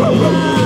Música